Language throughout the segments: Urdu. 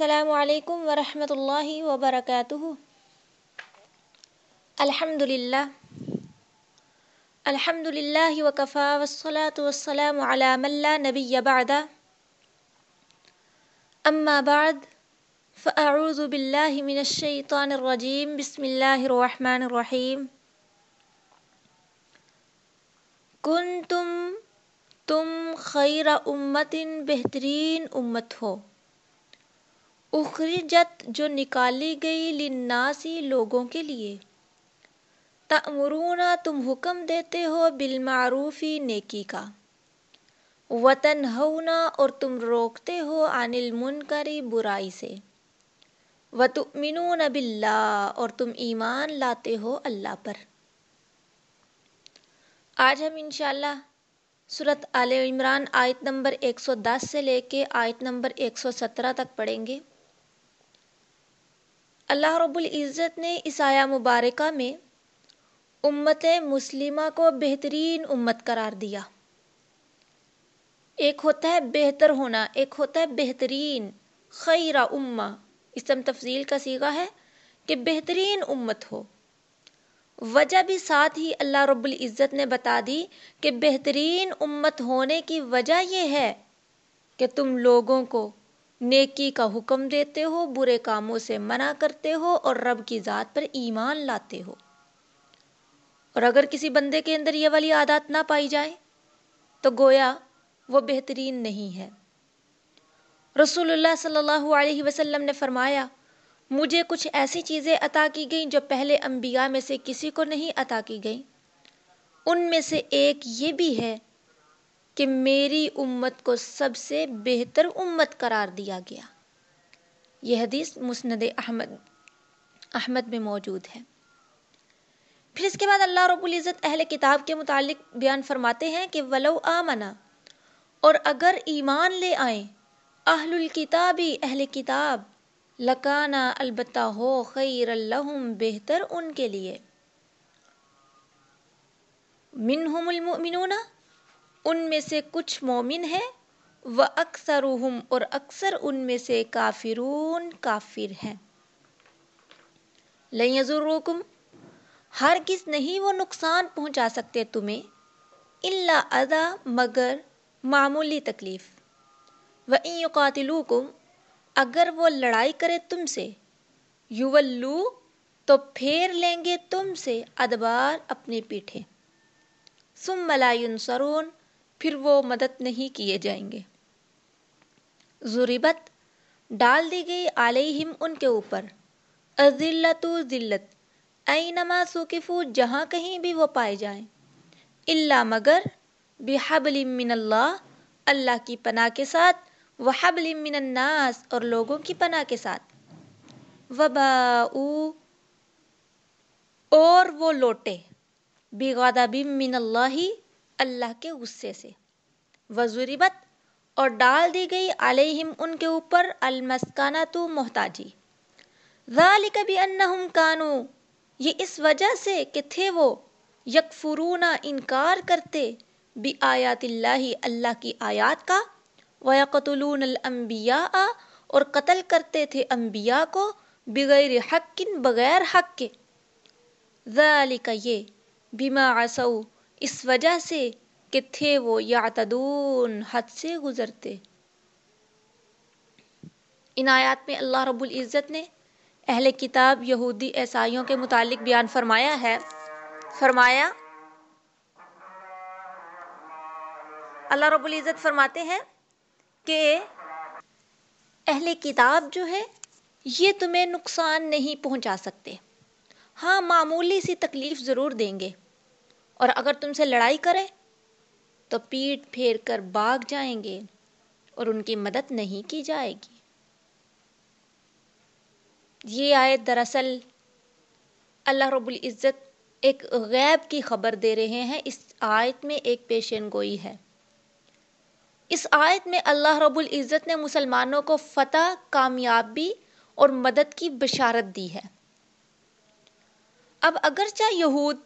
السلام عليكم ورحمة الله وبركاته. الحمد لله. الحمد لله وكفى والصلاة والسلام على من لا نبي بعده أما بعد فأعوذ بالله من الشيطان الرجيم. بسم الله الرحمن الرحيم. كنتم تم خير أمة بهترين أمته. اخرجت جو نکالی گئی لناسی لوگوں کے لیے۔ تأمرون، تم حکم دیتے ہو بالمعروفی نیکی کا۔ وطن ہونا اور تم روکتے ہو عن المنکری برائی سے۔ وتؤمنون باللہ اور تم ایمان لاتے ہو اللہ پر۔ آج ہم انشاءاللہ صورت آل عمران آیت نمبر 110 سے لے کے آیت نمبر 117 تک پڑھیں گے۔ اللہ رب العزت نے اس آیا مبارکہ میں امت مسلمہ کو بہترین امت قرار دیا۔ ایک ہوتا ہے بہتر ہونا، ایک ہوتا ہے بہترین، خیر امہ۔ اسم تفضیل کا سیگا ہے کہ بہترین امت ہو۔ وجہ بھی ساتھ ہی اللہ رب العزت نے بتا دی کہ بہترین امت ہونے کی وجہ یہ ہے کہ تم لوگوں کو نیکی کا حکم دیتے ہو، برے کاموں سے منع کرتے ہو اور رب کی ذات پر ایمان لاتے ہو۔ اور اگر کسی بندے کے اندر یہ والی عادات نہ پائی جائے، تو گویا وہ بہترین نہیں ہے۔ رسول اللہ صلی اللہ علیہ وسلم نے فرمایا، مجھے کچھ ایسی چیزیں عطا کی گئیں جو پہلے انبیاء میں سے کسی کو نہیں عطا کی گئیں۔ ان میں سے ایک یہ بھی ہے کہ میری امت کو سب سے بہتر امت قرار دیا گیا۔ یہ حدیث مسند احمد احمد میں موجود ہے۔ پھر اس کے بعد اللہ رب العزت اہل کتاب کے متعلق بیان فرماتے ہیں کہ ولو آمنا، اور اگر ایمان لے آئیں، اہل الکتابی اہل کتاب، لکانا البتہ ہو خیر الحم بہتر ان کے لیے۔ منہم المؤمنون ان میں سے کچھ مومن ہیں و اکثر اور اکثر ان میں سے کافرون کافر ہیں۔ لن یضروکم ہرگز نہیں وہ نقصان پہنچا سکتے تمہیں، الا اذا، مگر معمولی تکلیف۔ و ان یقاتلوکم، اگر وہ لڑائی کرے تم سے، یولو تو پھیر لیں گے تم سے ادبار اپنے پیٹھے۔ ثم لا ینصرون پھر وہ مدد نہیں کیے جائیں گے۔ ضربت ڈال دی گئی علیہم ان کے اوپر۔ اذلت ذلت، اینما سکفو جہاں کہیں بھی وہ پائے جائیں۔ اللہ مگر، بحبل من اللہ اللہ کی پناہ کے ساتھ، وحبل من الناس اور لوگوں کی پناہ کے ساتھ۔ وباؤ، اور وہ لوٹے۔ بغضب من اللہ اللہ کے غصے سے۔ وضربت، اور ڈال دی گئی علیہم ان کے اوپر المسکانہ تو محتاجی۔ ذالک بانہم کانو یہ اس وجہ سے کہ تھے وہ یکفرون، انکار کرتے بھی آیات اللہ اللہ کی آیات کا۔ وَيَقْتُلُونَ الْأَنْبِيَاءَ اور قتل کرتے تھے انبیاء کو بغیر حق بغیر حق کے۔ ذَلِكَ یہ بما عصوا اس وجہ سے کہ تھے وہ یعتدون، حد سے گزرتے۔ ان آیات میں اللہ رب العزت نے اہل کتاب یہودی عیسائیوں کے متعلق بیان فرمایا ہے۔ فرمایا، اللہ رب العزت فرماتے ہیں کہ اہل کتاب جو ہے، یہ تمہیں نقصان نہیں پہنچا سکتے۔ ہاں معمولی سی تکلیف ضرور دیں گے۔ اور اگر تم سے لڑائی کریں تو پیٹ پھیر کر بھاگ جائیں گے اور ان کی مدد نہیں کی جائے گی۔ یہ آیت دراصل اللہ رب العزت ایک غیب کی خبر دے رہے ہیں۔ اس آیت میں ایک پیشن گوئی ہے۔ اس آیت میں اللہ رب العزت نے مسلمانوں کو فتح، کامیابی اور مدد کی بشارت دی ہے۔ اب اگرچہ یہود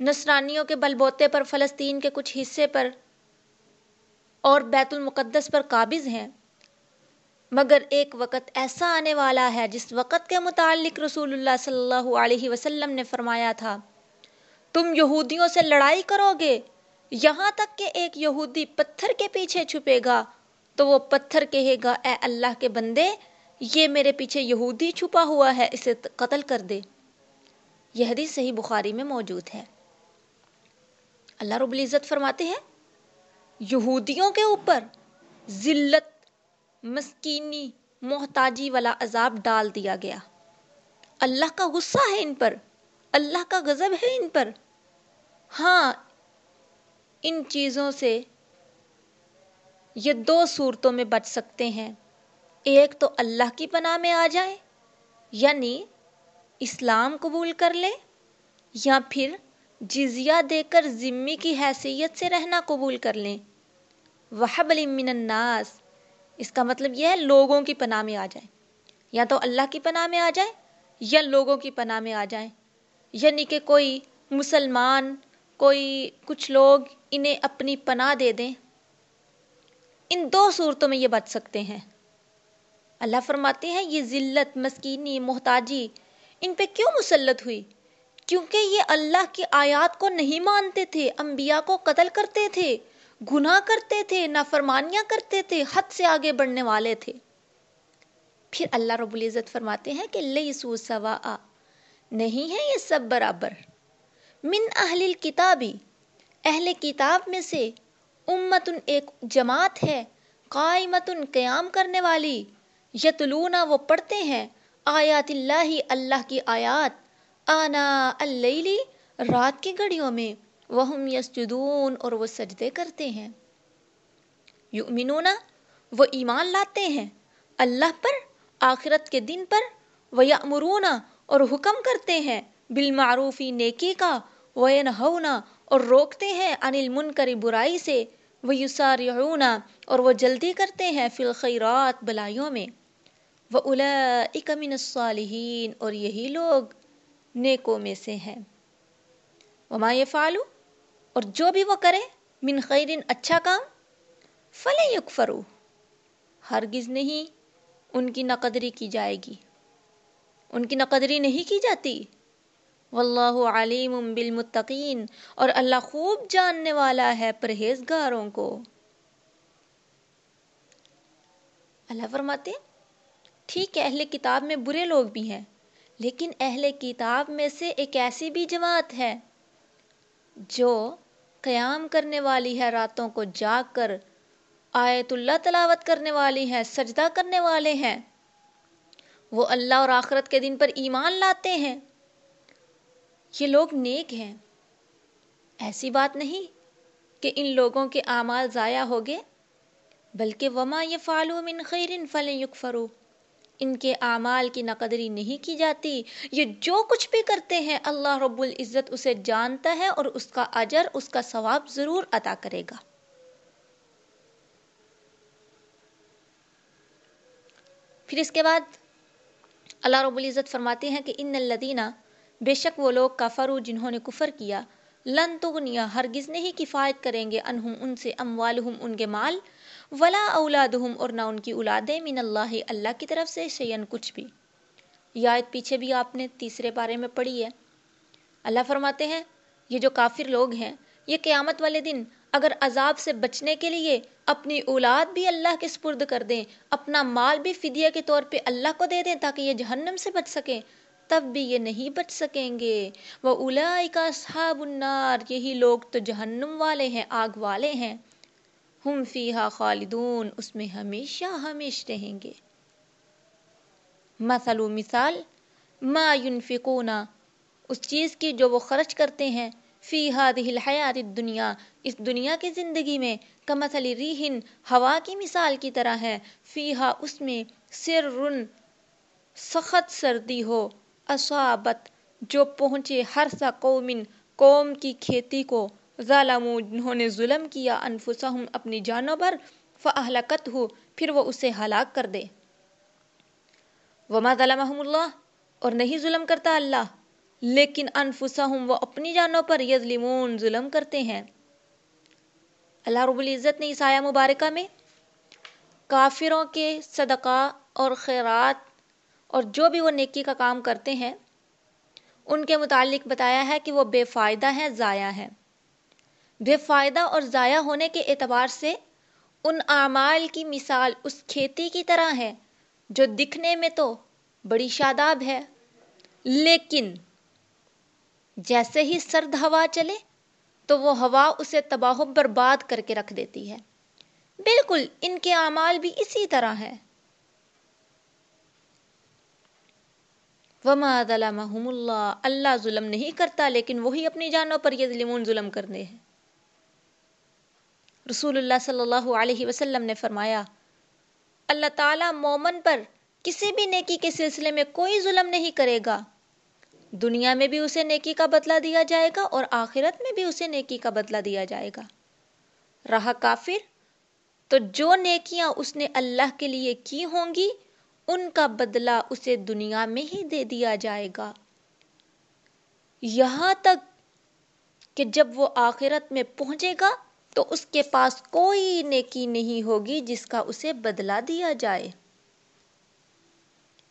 نصرانیوں کے بلبوتے پر، فلسطین کے کچھ حصے پر اور بیت المقدس پر قابض ہیں۔ مگر ایک وقت ایسا آنے والا ہے جس وقت کے متعلق رسول اللہ صلی اللہ علیہ وسلم نے فرمایا تھا، تم یہودیوں سے لڑائی کرو گے، یہاں تک کہ ایک یہودی پتھر کے پیچھے چھپے گا۔ تو وہ پتھر کہے گا، اے اللہ کے بندے، یہ میرے پیچھے یہودی چھپا ہوا ہے، اسے قتل کر دے۔ یہ حدیث صحیح بخاری میں موجود ہے۔ اللہ رب العزت فرماتے ہیں، یہودیوں کے اوپر ذلت، مسکینی، محتاجی والا عذاب ڈال دیا گیا۔ اللہ کا غصہ ہے ان پر، اللہ کا غضب ہے ان پر۔ ہاں ان چیزوں سے یہ دو صورتوں میں بچ سکتے ہیں۔ ایک تو اللہ کی پناہ میں آ جائیں یعنی اسلام قبول کر لے یا پھر جزیہ دے کر ذمی کی حیثیت سے رہنا قبول کر لیں۔ وحب من الناس۔ اس کا مطلب یہ ہے لوگوں کی پناہ میں آ جائیں۔ یا تو اللہ کی پناہ میں آ جائیں یا لوگوں کی پناہ میں آ جائیں۔ یعنی کہ کوئی مسلمان، کوئی کچھ لوگ انہیں اپنی پناہ دے دیں۔ ان دو صورتوں میں یہ بچ سکتے ہیں۔ اللہ فرماتے ہیں، یہ ذلت، مسکینی، محتاجی، ان پہ کیوں مسلط ہوئی؟ کیونکہ یہ اللہ کی آیات کو نہیں مانتے تھے، انبیاء کو قتل کرتے تھے، گناہ کرتے تھے، نافرمانیاں کرتے تھے، حد سے آگے بڑھنے والے تھے۔ پھر اللہ رب العزت فرماتے ہیں کہ لیسو سوا نہیں ہے یہ سب برابر۔ من اہل الکتابی اہل کتاب میں سے امتن ایک جماعت ہے، قائمتن قیام کرنے والی۔ یتلونا وہ پڑھتے ہیں آیات اللہ اللہ کی آیات۔ آنا اللیلی رات کی گھڑیوں میں، وہم یسجدون اور وہ سجدے کرتے ہیں۔ یؤمنون، وہ ایمان لاتے ہیں۔ اللہ پر، آخرت کے دن پر وہ یامرون اور حکم کرتے ہیں۔ بالمعروفی نیکی کا وہ ینہونا اور روکتے ہیں۔ عن المنکر، برائی سے۔ وہ یسارعون اور وہ جلدی کرتے ہیں فی الخیرات بلائیوں میں۔ وہ اولئک من الصالحین اور یہی لوگ نیکوں میں سے ہیں۔ وما یفعلوا اور جو بھی وہ کرے من خیرن اچھا کام فلے یکفرو ہرگز نہیں ان کی نقدری کی جائے گی۔ ان کی نقدری نہیں کی جاتی۔ واللہ علیم بالمتقین، اور اللہ خوب جاننے والا ہے پرہیزگاروں کو۔ اللہ فرماتے ٹھیک ہے، اہل کتاب میں برے لوگ بھی ہیں۔ لیکن اہل کتاب میں سے ایک ایسی بھی جماعت ہے جو قیام کرنے والی ہے راتوں کو جاگ کر، آیت اللہ تلاوت کرنے والی ہے، سجدہ کرنے والے ہیں۔ وہ اللہ اور آخرت کے دن پر ایمان لاتے ہیں۔ یہ لوگ نیک ہیں۔ ایسی بات نہیں کہ ان لوگوں کے اعمال ضائع ہو گئے، بلکہ وما یہ فالو من خیرن فل یکفرو ان کے اعمال کی نقدری نہیں کی جاتی۔ یہ جو کچھ بھی کرتے ہیں، اللہ رب العزت اسے جانتا ہے اور اس کا اجر، اس کا ثواب ضرور عطا کرے گا۔ پھر اس کے بعد اللہ رب العزت فرماتے ہیں کہ ان الدینہ بے شک وہ لوگ کفرو جنہوں نے کفر کیا، لن تغنیا، ہرگز نہیں کفایت کریں گے، انہم ان سے، اموالہم ان کے مال ولا اولادہم اور نہ ان کی اولادیں من اللہ اللہ کی طرف سے شیئن کچھ بھی۔ یہ آیت پیچھے بھی آپ نے تیسرے بارے میں پڑھی ہے۔ اللہ فرماتے ہیں، یہ جو کافر لوگ ہیں، یہ قیامت والے دن اگر عذاب سے بچنے کے لیے اپنی اولاد بھی اللہ کے سپرد کر دیں، اپنا مال بھی فدیہ کے طور پہ اللہ کو دے دیں تاکہ یہ جہنم سے بچ سکیں، تب بھی یہ نہیں بچ سکیں گے۔ وہ اولائی کا النار، یہی لوگ تو جہنم والے ہیں، آگ والے ہیں۔ ہم فیہا خالدون، اس میں ہمیشہ ہمیش رہیں گے۔ مثل و مثال، ما ينفقون اس چیز کی جو وہ خرچ کرتے ہیں، فی هذه الحیات الدنیا، اس دنیا کی زندگی میں، کمثل ریحن ہوا کی مثال کی طرح ہے۔ فیہا، اس میں سر سخت سردی ہو، اصابت، جو پہنچے ہر سا قومن، قوم کی کھیتی کو۔ ظالمو جنہوں نے ظلم کیا، انفسہم اپنی جانوں پر فاہلکت ہو پھر وہ اسے ہلاک کر دے۔ وما ظلمہم اللہ، اور نہیں ظلم کرتا اللہ، لیکن انفسہم، وہ اپنی جانوں پر یظلمون، ظلم کرتے ہیں۔ اللہ رب العزت نے اس آیہ مبارکہ میں کافروں کے صدقہ اور خیرات اور جو بھی وہ نیکی کا کام کرتے ہیں، ان کے متعلق بتایا ہے کہ وہ بے فائدہ ہیں، ضائع ہیں۔ بے فائدہ اور ضائع ہونے کے اعتبار سے ان اعمال کی مثال اس کھیتی کی طرح ہے جو دکھنے میں تو بڑی شاداب ہے، لیکن جیسے ہی سرد ہوا چلے تو وہ ہوا اسے تباہ و برباد کر کے رکھ دیتی ہے۔ بالکل ان کے اعمال بھی اسی طرح ہے وما ظلمہم اللہ اللہ ظلم نہیں کرتا، لیکن وہی اپنی جانوں پر یہ ظلمون ظلم کرنے ہیں۔ رسول اللہ صلی اللہ علیہ وسلم نے فرمایا، اللہ تعالیٰ مومن پر کسی بھی نیکی کے سلسلے میں کوئی ظلم نہیں کرے گا۔ دنیا میں بھی اسے نیکی کا بدلہ دیا جائے گا اور آخرت میں بھی اسے نیکی کا بدلہ دیا جائے گا۔ رہا کافر؟ تو جو نیکیاں اس نے اللہ کے لیے کی ہوں گی، ان کا بدلہ اسے دنیا میں ہی دے دیا جائے گا۔ یہاں تک کہ جب وہ آخرت میں پہنچے گا تو اس کے پاس کوئی نیکی نہیں ہوگی جس کا اسے بدلہ دیا جائے۔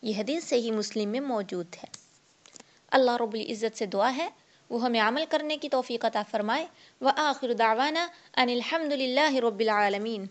یہ حدیث صحیح مسلم میں موجود ہے۔ اللہ رب العزت سے دعا ہے، وہ ہمیں عمل کرنے کی توفیق عطا فرمائے۔ وآخر دعوانا ان الحمد للہ رب العالمین۔